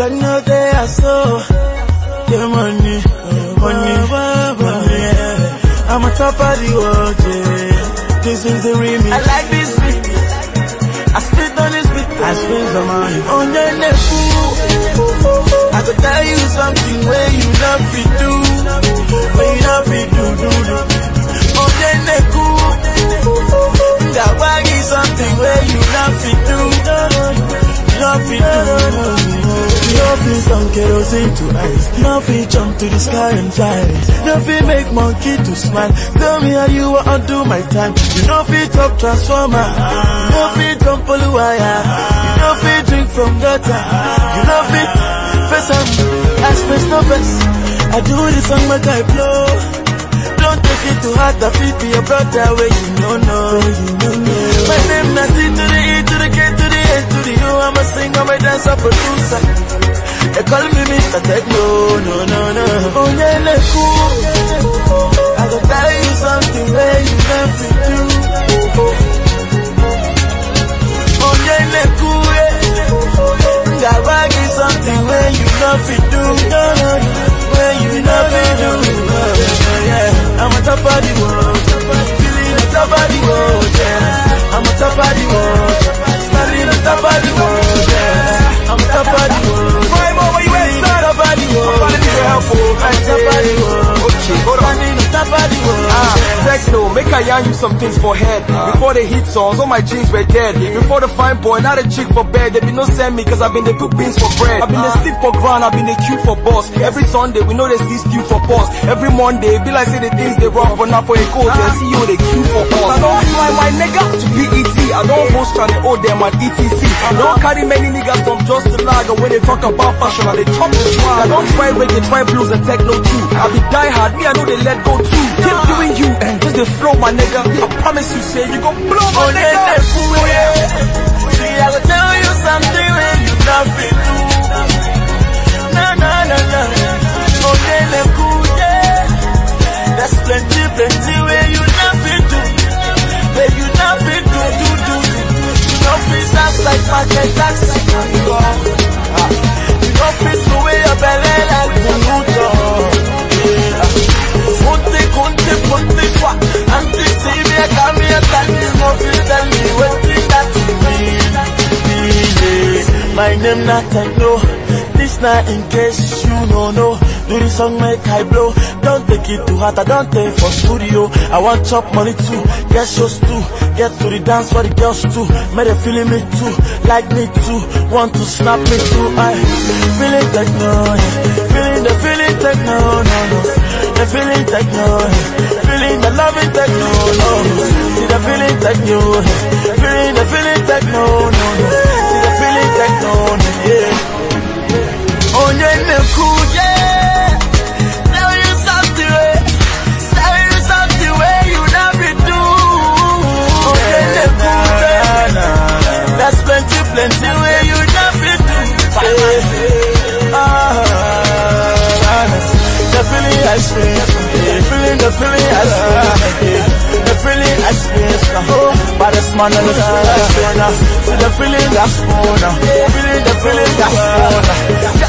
Tekno day I saw the money, money, money. yeah. I'm a top of the world, yeah. This is the remix. I like this beat. I spit on this beat. I spend the money on your neck. I could tell you something where you love me do, Some kerosene to ice. You feel jump to the sky and fly. You feel make monkey to smile. Tell me how you want to do my time. You know feel top transformer. You know feel jump all the wire. You know feel drink from gutter. You know feel face and express no best. I do this song my guy blow. Don't take it too hard. I feel be your brother where you know no. My name not C to the E to the K to the A to the U. I'm a singer, my dancer, producer. Me no, no, no. Yeah, let cool. I can tell you something where you never do. Yeah, let cool, yeah. That bag something where you never do. No, no, no. I yarn you some things for head. Before the hit songs, all my jeans were dead. Before the fine boy, not a chick for bed. They be no send me, cause I've been the cook beans for bread. I've been the sleep for ground, I've been the queue for boss. Every Sunday, we know they see stew for boss. Every Monday, be like say the things they wrong, but not for a code, they see you, they queue for us. I don't fly my nigga to BET. I don't host trying to owe them at ETC. I don't carry many niggas from just the lag, when they talk about fashion, I they chop the swag. I don't try reggae, try blues and techno too. I be die hard, me I know they let go too. Keep doing you, and just the flow, my nigga. I promise you, say you gon' blow, my Oh, nigga. let cool, yeah. See, I will tell you something when you nothing do. No, no, no, no. Oh, yeah, let cool, yeah. There's plenty, plenty where you nothing do. Where you nothing do, do, do, do. You know, free sounds like market taxi. Go. You know, fit away your belly like Name not Tekno. This night in case you don't know. Do the song make I blow. Don't take it too hard. I don't take for studio. I want chop money too. Get shows too. Get to the dance for the girls too. May they feeling me too. Like me too. Want to snap me too. I feeling techno. Feeling the feeling techno. No no. The feeling techno. Feeling the loving techno. No no. See the feeling techno. Feeling the feeling techno. No plenty wey you never do yeah. ah, The feeling I experience The feeling, the feeling I experience The feeling I experience now Baddest man on the corner See the feeling that's corner Feeling the feeling that's That's